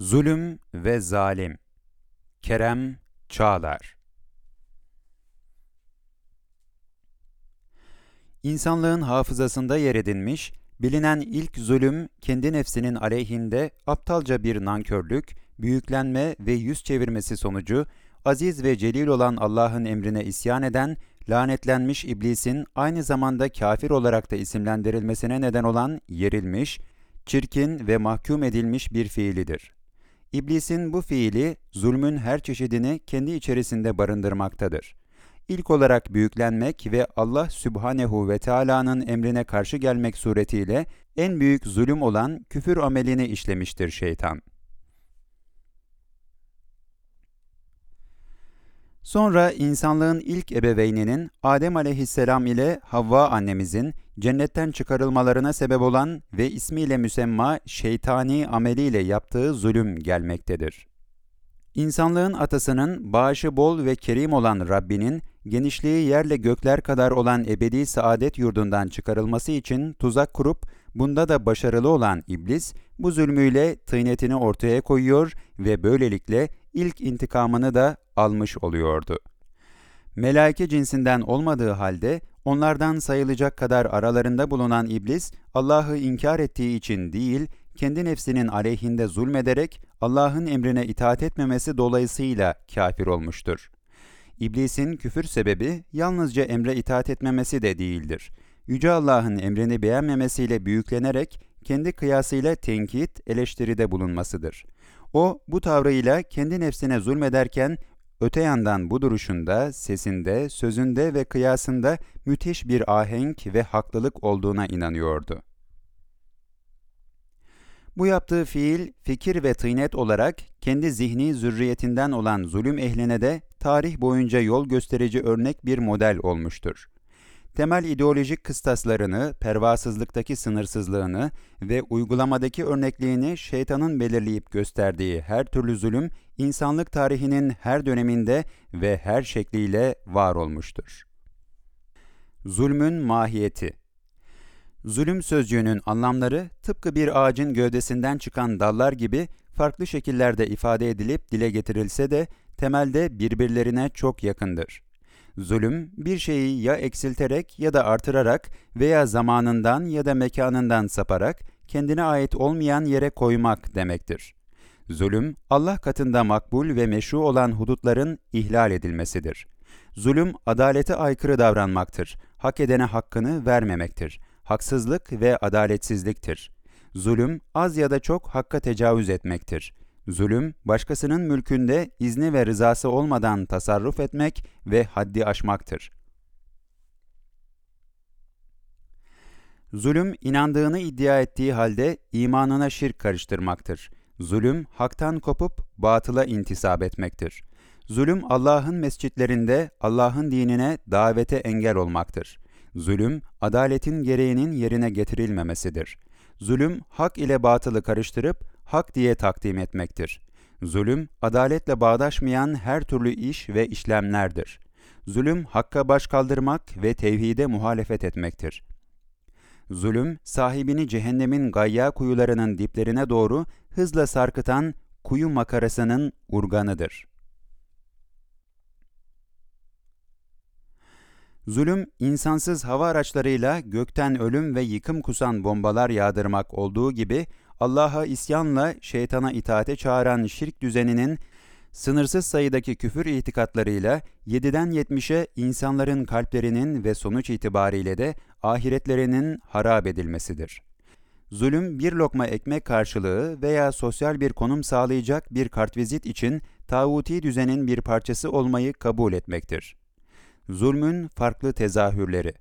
Zulüm ve Zalim Kerem Çağlar İnsanlığın hafızasında yer edinmiş, bilinen ilk zulüm, kendi nefsinin aleyhinde aptalca bir nankörlük, büyüklenme ve yüz çevirmesi sonucu, aziz ve celil olan Allah'ın emrine isyan eden, lanetlenmiş iblisin aynı zamanda kafir olarak da isimlendirilmesine neden olan yerilmiş, çirkin ve mahkum edilmiş bir fiilidir. İblisin bu fiili zulmün her çeşidini kendi içerisinde barındırmaktadır. İlk olarak büyüklenmek ve Allah Sübhanehu ve Teala'nın emrine karşı gelmek suretiyle en büyük zulüm olan küfür amelini işlemiştir şeytan. Sonra insanlığın ilk ebeveyninin Adem aleyhisselam ile Havva annemizin cennetten çıkarılmalarına sebep olan ve ismiyle müsemma şeytani ameliyle yaptığı zulüm gelmektedir. İnsanlığın atasının bağışı bol ve kerim olan Rabbinin genişliği yerle gökler kadar olan ebedi saadet yurdundan çıkarılması için tuzak kurup bunda da başarılı olan iblis bu zulmüyle tıynetini ortaya koyuyor ve böylelikle ilk intikamını da almış oluyordu. Melaike cinsinden olmadığı halde onlardan sayılacak kadar aralarında bulunan iblis Allah'ı inkar ettiği için değil, kendi nefsinin aleyhinde zulmederek Allah'ın emrine itaat etmemesi dolayısıyla kafir olmuştur. İblisin küfür sebebi yalnızca emre itaat etmemesi de değildir. Yüce Allah'ın emrini beğenmemesiyle büyüklenerek kendi kıyasıyla tenkit, eleştiride bulunmasıdır. O bu tavrıyla kendi nefsine zulmederken öte yandan bu duruşunda, sesinde, sözünde ve kıyasında müthiş bir ahenk ve haklılık olduğuna inanıyordu. Bu yaptığı fiil, fikir ve tıynet olarak kendi zihni zürriyetinden olan zulüm ehline de tarih boyunca yol gösterici örnek bir model olmuştur. Temel ideolojik kıstaslarını, pervasızlıktaki sınırsızlığını ve uygulamadaki örnekliğini şeytanın belirleyip gösterdiği her türlü zulüm, insanlık tarihinin her döneminde ve her şekliyle var olmuştur. Zulmün mahiyeti Zulüm sözcüğünün anlamları tıpkı bir ağacın gövdesinden çıkan dallar gibi farklı şekillerde ifade edilip dile getirilse de temelde birbirlerine çok yakındır. Zulüm, bir şeyi ya eksilterek ya da artırarak veya zamanından ya da mekanından saparak kendine ait olmayan yere koymak demektir. Zulüm, Allah katında makbul ve meşru olan hudutların ihlal edilmesidir. Zulüm, adalete aykırı davranmaktır. Hak edene hakkını vermemektir haksızlık ve adaletsizliktir. Zulüm, az ya da çok hakka tecavüz etmektir. Zulüm, başkasının mülkünde izni ve rızası olmadan tasarruf etmek ve haddi aşmaktır. Zulüm, inandığını iddia ettiği halde imanına şirk karıştırmaktır. Zulüm, haktan kopup batıla intisap etmektir. Zulüm, Allah'ın mescitlerinde Allah'ın dinine davete engel olmaktır. Zulüm, adaletin gereğinin yerine getirilmemesidir. Zulüm, hak ile batılı karıştırıp hak diye takdim etmektir. Zulüm, adaletle bağdaşmayan her türlü iş ve işlemlerdir. Zulüm, hakka baş kaldırmak ve tevhide muhalefet etmektir. Zulüm, sahibini cehennemin gayya kuyularının diplerine doğru hızla sarkıtan kuyu makarasının urganıdır.'' Zulüm, insansız hava araçlarıyla gökten ölüm ve yıkım kusan bombalar yağdırmak olduğu gibi, Allah'a isyanla şeytana itaate çağıran şirk düzeninin sınırsız sayıdaki küfür itikatlarıyla 7'den 70'e insanların kalplerinin ve sonuç itibariyle de ahiretlerinin harap edilmesidir. Zulüm bir lokma ekmek karşılığı veya sosyal bir konum sağlayacak bir kartvizit için tağuti düzenin bir parçası olmayı kabul etmektir. Zulmün farklı tezahürleri.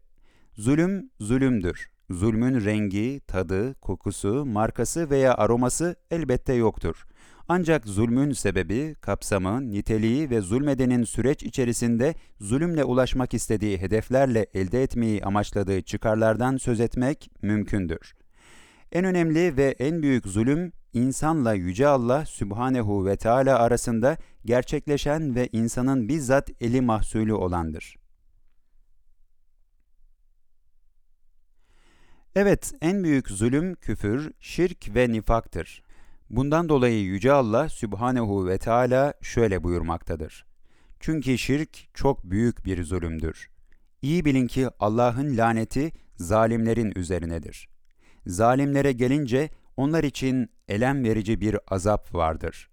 Zulüm, zulümdür. Zulmün rengi, tadı, kokusu, markası veya aroması elbette yoktur. Ancak zulmün sebebi, kapsamı, niteliği ve zulmedenin süreç içerisinde zulümle ulaşmak istediği hedeflerle elde etmeyi amaçladığı çıkarlardan söz etmek mümkündür. En önemli ve en büyük zulüm insanla Yüce Allah Sübhanehu ve Teala arasında gerçekleşen ve insanın bizzat eli mahsulü olandır. Evet, en büyük zulüm küfür, şirk ve nifaktır. Bundan dolayı Yüce Allah Sübhanehu ve Teala şöyle buyurmaktadır. Çünkü şirk çok büyük bir zulümdür. İyi bilin ki Allah'ın laneti zalimlerin üzerinedir. Zalimlere gelince onlar için elem verici bir azap vardır.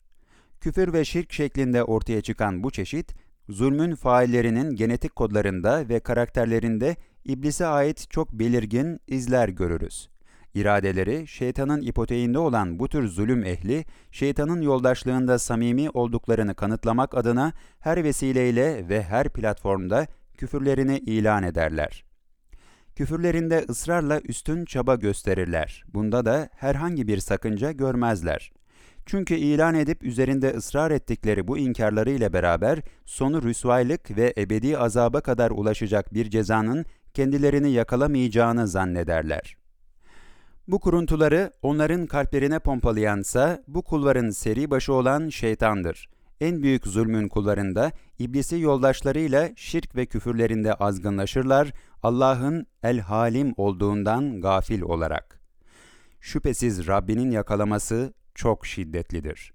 Küfür ve şirk şeklinde ortaya çıkan bu çeşit, zulmün faillerinin genetik kodlarında ve karakterlerinde iblise ait çok belirgin izler görürüz. İradeleri şeytanın ipoteğinde olan bu tür zulüm ehli, şeytanın yoldaşlığında samimi olduklarını kanıtlamak adına her vesileyle ve her platformda küfürlerini ilan ederler. Küfürlerinde ısrarla üstün çaba gösterirler. Bunda da herhangi bir sakınca görmezler. Çünkü ilan edip üzerinde ısrar ettikleri bu inkarları ile beraber sonu rüsvaylık ve ebedi azaba kadar ulaşacak bir cezanın kendilerini yakalamayacağını zannederler. Bu kuruntuları onların kalplerine pompalayansa bu kulların seri başı olan şeytandır. En büyük zulmün kullarında iblisi yoldaşlarıyla şirk ve küfürlerinde azgınlaşırlar, Allah'ın el-halim olduğundan gafil olarak. Şüphesiz Rabbinin yakalaması çok şiddetlidir.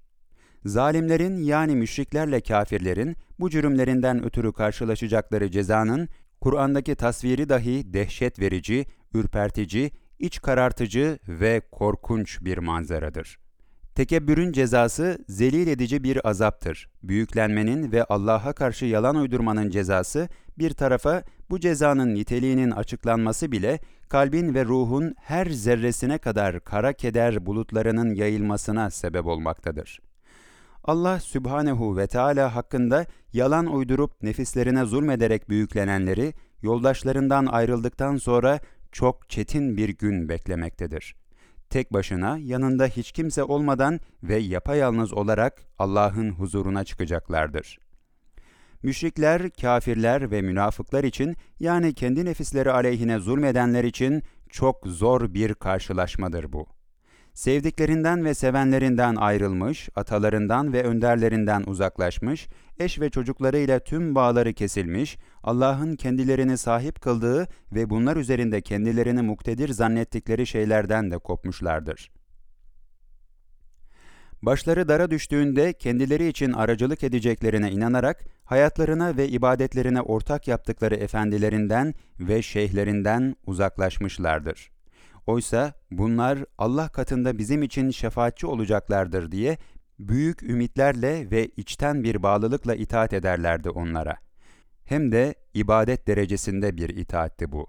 Zalimlerin yani müşriklerle kafirlerin bu cürümlerinden ötürü karşılaşacakları cezanın Kur'an'daki tasviri dahi dehşet verici, ürpertici, iç karartıcı ve korkunç bir manzaradır. Tekebbürün cezası zelil edici bir azaptır. Büyüklenmenin ve Allah'a karşı yalan uydurmanın cezası bir tarafa bu cezanın niteliğinin açıklanması bile kalbin ve ruhun her zerresine kadar kara keder bulutlarının yayılmasına sebep olmaktadır. Allah Sübhanehu ve Teala hakkında yalan uydurup nefislerine zulmederek büyüklenenleri yoldaşlarından ayrıldıktan sonra çok çetin bir gün beklemektedir. Tek başına yanında hiç kimse olmadan ve yapayalnız olarak Allah'ın huzuruna çıkacaklardır. Müşrikler, kafirler ve münafıklar için yani kendi nefisleri aleyhine zulmedenler için çok zor bir karşılaşmadır bu sevdiklerinden ve sevenlerinden ayrılmış, atalarından ve önderlerinden uzaklaşmış, eş ve çocuklarıyla tüm bağları kesilmiş, Allah'ın kendilerini sahip kıldığı ve bunlar üzerinde kendilerini muktedir zannettikleri şeylerden de kopmuşlardır. Başları dara düştüğünde kendileri için aracılık edeceklerine inanarak hayatlarına ve ibadetlerine ortak yaptıkları efendilerinden ve şeyhlerinden uzaklaşmışlardır.'' Oysa bunlar Allah katında bizim için şefaatçi olacaklardır diye büyük ümitlerle ve içten bir bağlılıkla itaat ederlerdi onlara. Hem de ibadet derecesinde bir itaatti bu.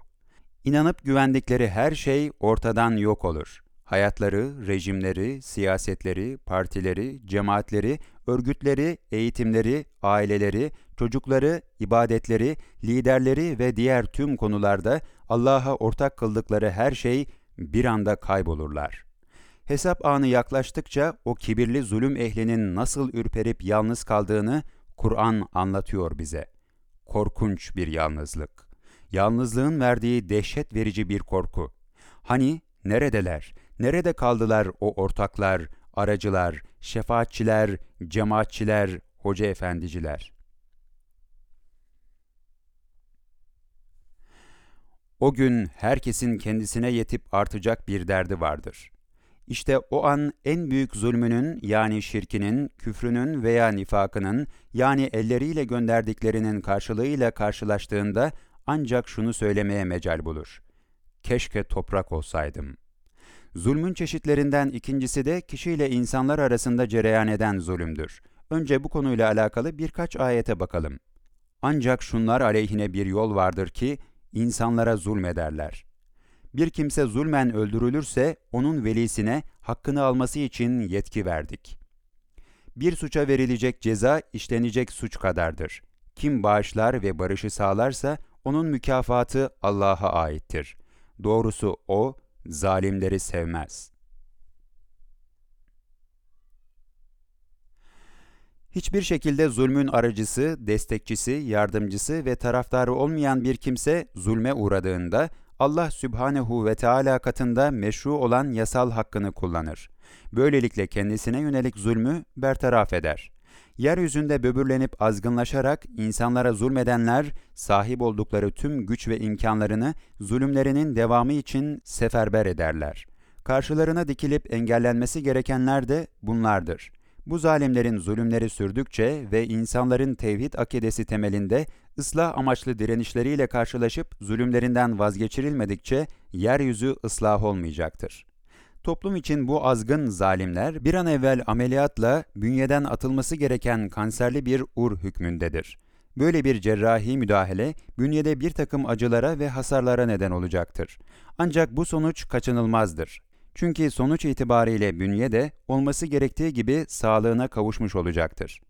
İnanıp güvendikleri her şey ortadan yok olur. Hayatları, rejimleri, siyasetleri, partileri, cemaatleri, örgütleri, eğitimleri, aileleri, çocukları, ibadetleri, liderleri ve diğer tüm konularda Allah'a ortak kıldıkları her şey bir anda kaybolurlar. Hesap anı yaklaştıkça o kibirli zulüm ehlinin nasıl ürperip yalnız kaldığını Kur'an anlatıyor bize. Korkunç bir yalnızlık. Yalnızlığın verdiği dehşet verici bir korku. Hani neredeler, nerede kaldılar o ortaklar, aracılar, şefaatçiler, cemaatçiler, hoca efendiciler?'' O gün herkesin kendisine yetip artacak bir derdi vardır. İşte o an en büyük zulmünün yani şirkinin, küfrünün veya nifakının yani elleriyle gönderdiklerinin karşılığıyla karşılaştığında ancak şunu söylemeye mecal bulur. Keşke toprak olsaydım. Zulmün çeşitlerinden ikincisi de kişiyle insanlar arasında cereyan eden zulümdür. Önce bu konuyla alakalı birkaç ayete bakalım. Ancak şunlar aleyhine bir yol vardır ki insanlara zulmederler. Bir kimse zulmen öldürülürse onun velisine hakkını alması için yetki verdik. Bir suça verilecek ceza işlenecek suç kadardır. Kim bağışlar ve barışı sağlarsa onun mükafatı Allah'a aittir. Doğrusu o zalimleri sevmez.'' Hiçbir şekilde zulmün aracısı, destekçisi, yardımcısı ve taraftarı olmayan bir kimse zulme uğradığında Allah Sübhanehu ve Teala katında meşru olan yasal hakkını kullanır. Böylelikle kendisine yönelik zulmü bertaraf eder. Yeryüzünde böbürlenip azgınlaşarak insanlara zulmedenler sahip oldukları tüm güç ve imkanlarını zulümlerinin devamı için seferber ederler. Karşılarına dikilip engellenmesi gerekenler de bunlardır. Bu zalimlerin zulümleri sürdükçe ve insanların tevhid akidesi temelinde ıslah amaçlı direnişleriyle karşılaşıp zulümlerinden vazgeçirilmedikçe yeryüzü ıslah olmayacaktır. Toplum için bu azgın zalimler bir an evvel ameliyatla bünyeden atılması gereken kanserli bir ur hükmündedir. Böyle bir cerrahi müdahale bünyede bir takım acılara ve hasarlara neden olacaktır. Ancak bu sonuç kaçınılmazdır. Çünkü sonuç itibariyle bünye de olması gerektiği gibi sağlığına kavuşmuş olacaktır.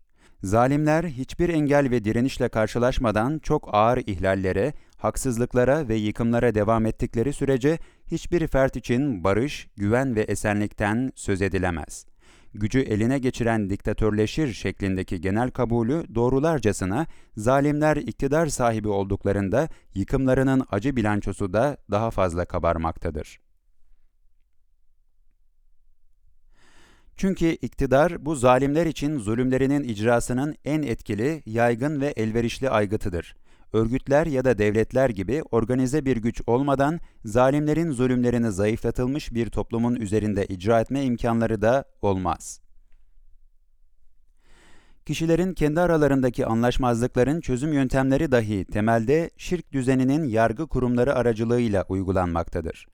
Zalimler hiçbir engel ve direnişle karşılaşmadan çok ağır ihlallere, haksızlıklara ve yıkımlara devam ettikleri sürece hiçbir fert için barış, güven ve esenlikten söz edilemez. Gücü eline geçiren diktatörleşir şeklindeki genel kabulü doğrularcasına zalimler iktidar sahibi olduklarında yıkımlarının acı bilançosu da daha fazla kabarmaktadır. Çünkü iktidar bu zalimler için zulümlerinin icrasının en etkili, yaygın ve elverişli aygıtıdır. Örgütler ya da devletler gibi organize bir güç olmadan zalimlerin zulümlerini zayıflatılmış bir toplumun üzerinde icra etme imkanları da olmaz. Kişilerin kendi aralarındaki anlaşmazlıkların çözüm yöntemleri dahi temelde şirk düzeninin yargı kurumları aracılığıyla uygulanmaktadır.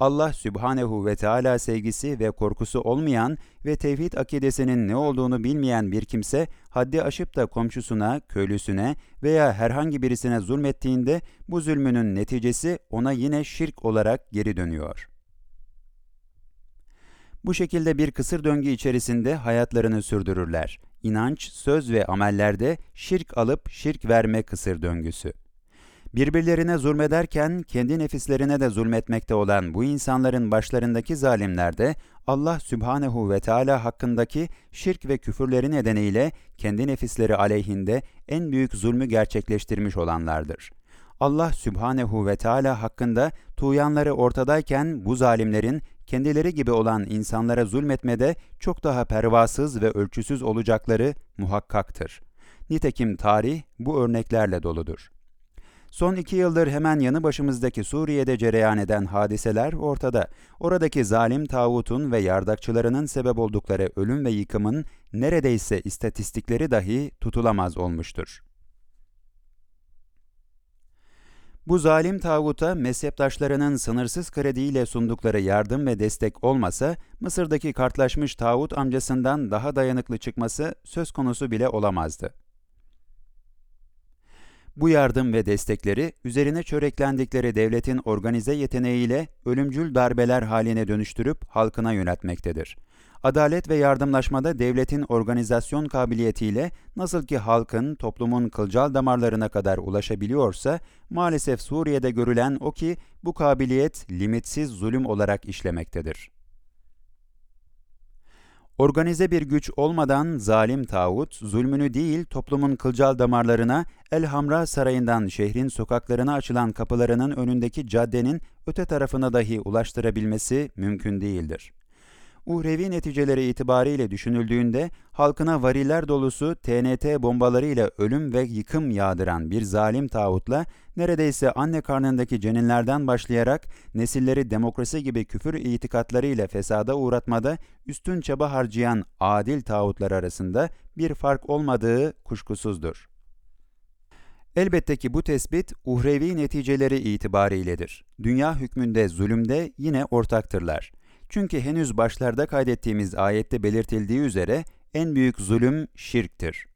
Allah Sübhanehu ve Teala sevgisi ve korkusu olmayan ve tevhid akidesinin ne olduğunu bilmeyen bir kimse haddi aşıp da komşusuna, köylüsüne veya herhangi birisine zulmettiğinde bu zulmünün neticesi ona yine şirk olarak geri dönüyor. Bu şekilde bir kısır döngü içerisinde hayatlarını sürdürürler. İnanç, söz ve amellerde şirk alıp şirk verme kısır döngüsü. Birbirlerine zulmederken kendi nefislerine de zulmetmekte olan bu insanların başlarındaki zalimler de Allah Sübhanehu ve Teala hakkındaki şirk ve küfürleri nedeniyle kendi nefisleri aleyhinde en büyük zulmü gerçekleştirmiş olanlardır. Allah Sübhanehu ve Teala hakkında tuğyanları ortadayken bu zalimlerin kendileri gibi olan insanlara zulmetmede çok daha pervasız ve ölçüsüz olacakları muhakkaktır. Nitekim tarih bu örneklerle doludur. Son iki yıldır hemen yanı başımızdaki Suriye'de cereyan eden hadiseler ortada. Oradaki zalim tağutun ve yardakçılarının sebep oldukları ölüm ve yıkımın neredeyse istatistikleri dahi tutulamaz olmuştur. Bu zalim tağuta mezheptaşlarının sınırsız krediyle sundukları yardım ve destek olmasa, Mısır'daki kartlaşmış tağut amcasından daha dayanıklı çıkması söz konusu bile olamazdı. Bu yardım ve destekleri üzerine çöreklendikleri devletin organize yeteneğiyle ölümcül darbeler haline dönüştürüp halkına yönetmektedir. Adalet ve yardımlaşmada devletin organizasyon kabiliyetiyle nasıl ki halkın, toplumun kılcal damarlarına kadar ulaşabiliyorsa, maalesef Suriye'de görülen o ki bu kabiliyet limitsiz zulüm olarak işlemektedir. Organize bir güç olmadan zalim tağut, zulmünü değil toplumun kılcal damarlarına, El Hamra Sarayı'ndan şehrin sokaklarına açılan kapılarının önündeki caddenin öte tarafına dahi ulaştırabilmesi mümkün değildir uhrevi neticeleri itibariyle düşünüldüğünde halkına variller dolusu TNT bombalarıyla ölüm ve yıkım yağdıran bir zalim tağutla neredeyse anne karnındaki ceninlerden başlayarak nesilleri demokrasi gibi küfür itikatlarıyla fesada uğratmada üstün çaba harcayan adil tağutlar arasında bir fark olmadığı kuşkusuzdur. Elbette ki bu tespit uhrevi neticeleri itibariyledir. Dünya hükmünde zulümde yine ortaktırlar. Çünkü henüz başlarda kaydettiğimiz ayette belirtildiği üzere en büyük zulüm şirktir.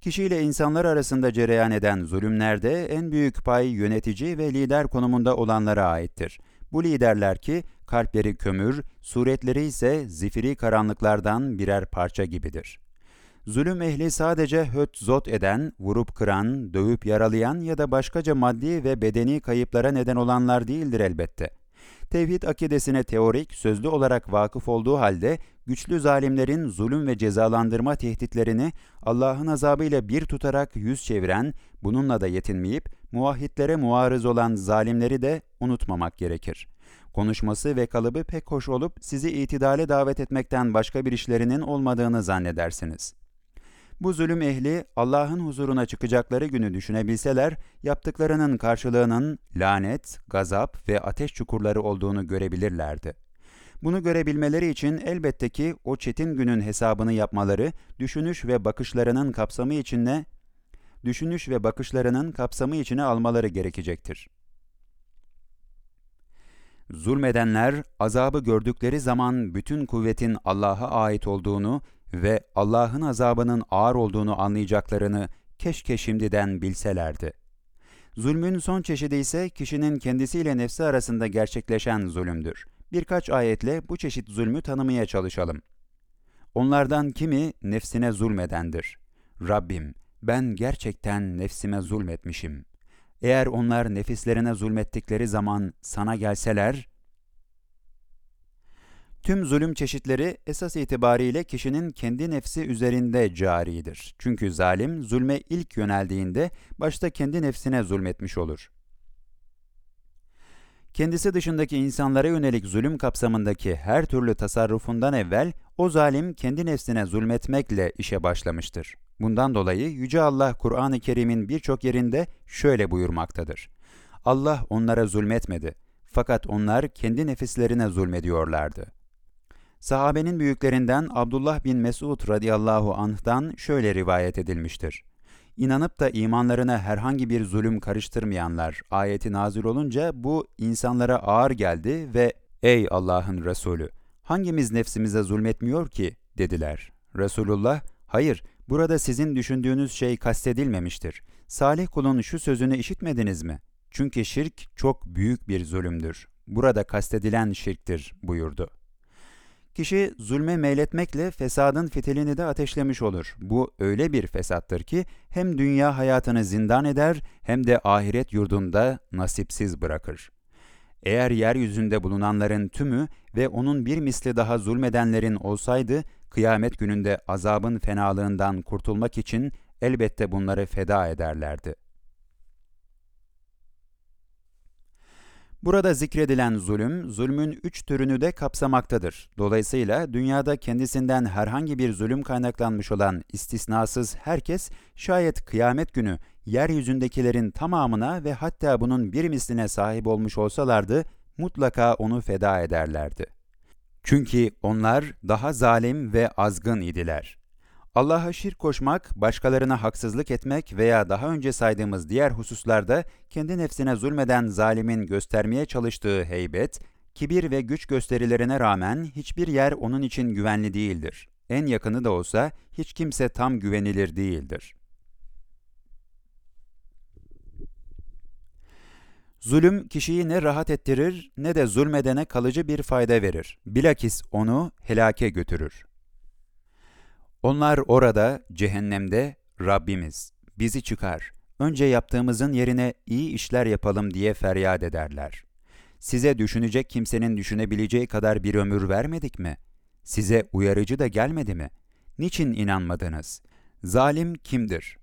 Kişiyle insanlar arasında cereyan eden zulümlerde en büyük pay yönetici ve lider konumunda olanlara aittir. Bu liderler ki kalpleri kömür, suretleri ise zifiri karanlıklardan birer parça gibidir. Zulüm ehli sadece höt zot eden, vurup kıran, dövüp yaralayan ya da başkaca maddi ve bedeni kayıplara neden olanlar değildir elbette tevhid akidesine teorik, sözlü olarak vakıf olduğu halde güçlü zalimlerin zulüm ve cezalandırma tehditlerini Allah'ın azabıyla bir tutarak yüz çeviren, bununla da yetinmeyip muvahhitlere muarız olan zalimleri de unutmamak gerekir. Konuşması ve kalıbı pek hoş olup sizi itidale davet etmekten başka bir işlerinin olmadığını zannedersiniz.'' Bu zulüm ehli Allah'ın huzuruna çıkacakları günü düşünebilseler, yaptıklarının karşılığının lanet, gazap ve ateş çukurları olduğunu görebilirlerdi. Bunu görebilmeleri için elbette ki o çetin günün hesabını yapmaları, düşünüş ve bakışlarının kapsamı içine düşünüş ve bakışlarının kapsamı içine almaları gerekecektir. Zulmedenler azabı gördükleri zaman bütün kuvvetin Allah'a ait olduğunu ve Allah'ın azabının ağır olduğunu anlayacaklarını keşke şimdiden bilselerdi. Zulmün son çeşidi ise kişinin kendisiyle nefsi arasında gerçekleşen zulümdür. Birkaç ayetle bu çeşit zulmü tanımaya çalışalım. Onlardan kimi nefsine zulmedendir. Rabbim, ben gerçekten nefsime zulmetmişim. Eğer onlar nefislerine zulmettikleri zaman sana gelseler, Tüm zulüm çeşitleri esas itibariyle kişinin kendi nefsi üzerinde caridir. Çünkü zalim zulme ilk yöneldiğinde başta kendi nefsine zulmetmiş olur. Kendisi dışındaki insanlara yönelik zulüm kapsamındaki her türlü tasarrufundan evvel o zalim kendi nefsine zulmetmekle işe başlamıştır. Bundan dolayı Yüce Allah Kur'an-ı Kerim'in birçok yerinde şöyle buyurmaktadır. Allah onlara zulmetmedi. Fakat onlar kendi nefislerine zulmediyorlardı. Sahabenin büyüklerinden Abdullah bin Mesud radıyallahu anh'dan şöyle rivayet edilmiştir. İnanıp da imanlarına herhangi bir zulüm karıştırmayanlar ayeti nazil olunca bu insanlara ağır geldi ve ''Ey Allah'ın Resulü, hangimiz nefsimize zulmetmiyor ki?'' dediler. Resulullah, ''Hayır, burada sizin düşündüğünüz şey kastedilmemiştir. Salih kulun şu sözünü işitmediniz mi? Çünkü şirk çok büyük bir zulümdür. Burada kastedilen şirktir.'' buyurdu. Kişi zulme meyletmekle fesadın fitilini de ateşlemiş olur. Bu öyle bir fesattır ki hem dünya hayatını zindan eder hem de ahiret yurdunda nasipsiz bırakır. Eğer yeryüzünde bulunanların tümü ve onun bir misli daha zulmedenlerin olsaydı, kıyamet gününde azabın fenalığından kurtulmak için elbette bunları feda ederlerdi. Burada zikredilen zulüm, zulmün üç türünü de kapsamaktadır. Dolayısıyla dünyada kendisinden herhangi bir zulüm kaynaklanmış olan istisnasız herkes, şayet kıyamet günü yeryüzündekilerin tamamına ve hatta bunun bir misline sahip olmuş olsalardı, mutlaka onu feda ederlerdi. Çünkü onlar daha zalim ve azgın idiler. Allah'a şirk koşmak, başkalarına haksızlık etmek veya daha önce saydığımız diğer hususlarda kendi nefsine zulmeden zalimin göstermeye çalıştığı heybet, kibir ve güç gösterilerine rağmen hiçbir yer onun için güvenli değildir. En yakını da olsa hiç kimse tam güvenilir değildir. Zulüm kişiyi ne rahat ettirir ne de zulmedene kalıcı bir fayda verir. Bilakis onu helake götürür. Onlar orada, cehennemde, Rabbimiz, bizi çıkar, önce yaptığımızın yerine iyi işler yapalım diye feryat ederler. Size düşünecek kimsenin düşünebileceği kadar bir ömür vermedik mi? Size uyarıcı da gelmedi mi? Niçin inanmadınız? Zalim kimdir?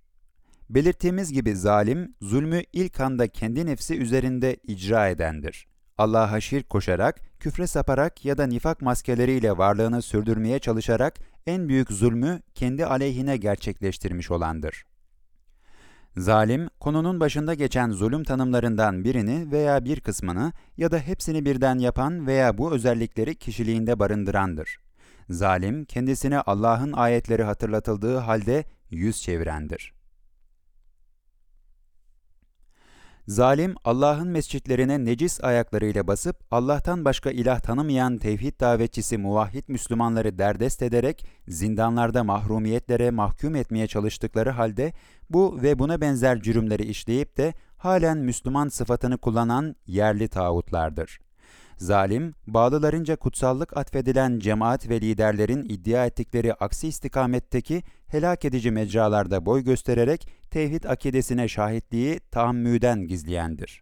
Belirttiğimiz gibi zalim, zulmü ilk anda kendi nefsi üzerinde icra edendir. Allah'a şirk koşarak, küfre saparak ya da nifak maskeleriyle varlığını sürdürmeye çalışarak en büyük zulmü kendi aleyhine gerçekleştirmiş olandır. Zalim, konunun başında geçen zulüm tanımlarından birini veya bir kısmını ya da hepsini birden yapan veya bu özellikleri kişiliğinde barındırandır. Zalim, kendisine Allah'ın ayetleri hatırlatıldığı halde yüz çevirendir. Zalim, Allah'ın mescitlerine necis ayaklarıyla basıp Allah'tan başka ilah tanımayan tevhid davetçisi muvahhid Müslümanları derdest ederek zindanlarda mahrumiyetlere mahkum etmeye çalıştıkları halde bu ve buna benzer cürümleri işleyip de halen Müslüman sıfatını kullanan yerli tağutlardır. Zalim, bağlılarınca kutsallık atfedilen cemaat ve liderlerin iddia ettikleri aksi istikametteki helak edici mecralarda boy göstererek tevhid akidesine şahitliği tahammüden gizleyendir.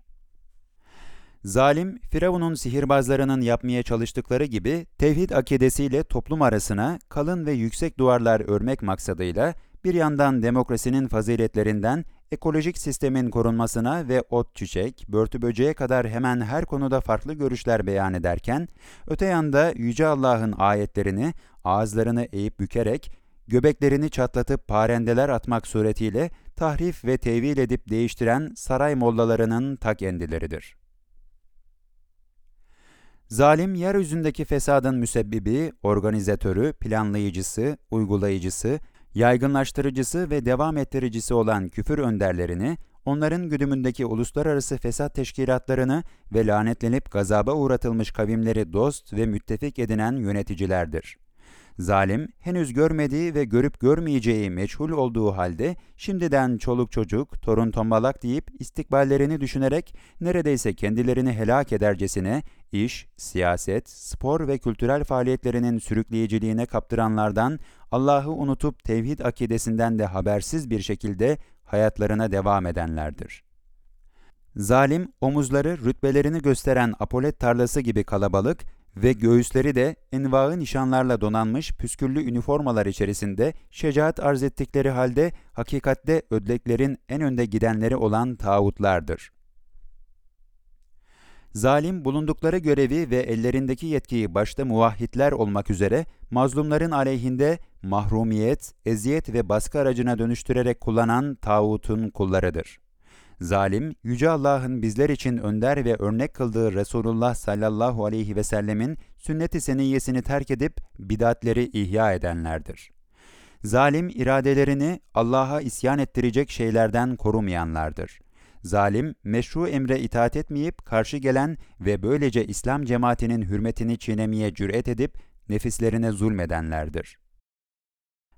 Zalim, Firavun'un sihirbazlarının yapmaya çalıştıkları gibi tevhid akidesiyle toplum arasına kalın ve yüksek duvarlar örmek maksadıyla bir yandan demokrasinin faziletlerinden ekolojik sistemin korunmasına ve ot çiçek, börtü böceğe kadar hemen her konuda farklı görüşler beyan ederken, öte yanda Yüce Allah'ın ayetlerini ağızlarını eğip bükerek, göbeklerini çatlatıp parendeler atmak suretiyle tahrif ve tevil edip değiştiren saray mollalarının ta kendileridir. Zalim, yeryüzündeki fesadın müsebbibi, organizatörü, planlayıcısı, uygulayıcısı, yaygınlaştırıcısı ve devam ettiricisi olan küfür önderlerini, onların güdümündeki uluslararası fesat teşkilatlarını ve lanetlenip gazaba uğratılmış kavimleri dost ve müttefik edinen yöneticilerdir. Zalim, henüz görmediği ve görüp görmeyeceği meçhul olduğu halde şimdiden çoluk çocuk, torun tombalak deyip istikballerini düşünerek neredeyse kendilerini helak edercesine iş, siyaset, spor ve kültürel faaliyetlerinin sürükleyiciliğine kaptıranlardan Allah'ı unutup tevhid akidesinden de habersiz bir şekilde hayatlarına devam edenlerdir. Zalim, omuzları rütbelerini gösteren apolet tarlası gibi kalabalık ve göğüsleri de envaı nişanlarla donanmış püsküllü üniformalar içerisinde şecaat arz ettikleri halde hakikatte ödleklerin en önde gidenleri olan tağutlardır. Zalim bulundukları görevi ve ellerindeki yetkiyi başta muvahhidler olmak üzere mazlumların aleyhinde mahrumiyet, eziyet ve baskı aracına dönüştürerek kullanan tağutun kullarıdır. Zalim, Yüce Allah'ın bizler için önder ve örnek kıldığı Resulullah sallallahu aleyhi ve sellemin sünnet-i seniyyesini terk edip bidatleri ihya edenlerdir. Zalim, iradelerini Allah'a isyan ettirecek şeylerden korumayanlardır. Zalim, meşru emre itaat etmeyip karşı gelen ve böylece İslam cemaatinin hürmetini çiğnemeye cüret edip nefislerine zulmedenlerdir.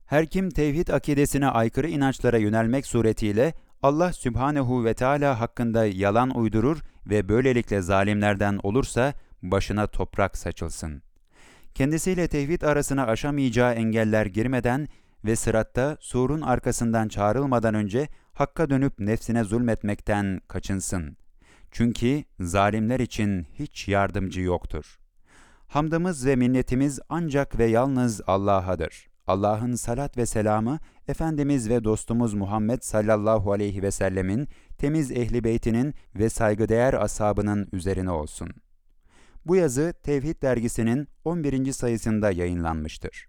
Her kim tevhid akidesine aykırı inançlara yönelmek suretiyle Allah Sübhanehu ve Teala hakkında yalan uydurur ve böylelikle zalimlerden olursa başına toprak saçılsın. Kendisiyle tevhid arasına aşamayacağı engeller girmeden ve sıratta surun arkasından çağrılmadan önce hakka dönüp nefsine zulmetmekten kaçınsın. Çünkü zalimler için hiç yardımcı yoktur. Hamdımız ve minnetimiz ancak ve yalnız Allah'adır. Allah'ın salat ve selamı Efendimiz ve dostumuz Muhammed sallallahu aleyhi ve sellemin temiz ehli beytinin ve saygıdeğer ashabının üzerine olsun. Bu yazı Tevhid dergisinin 11. sayısında yayınlanmıştır.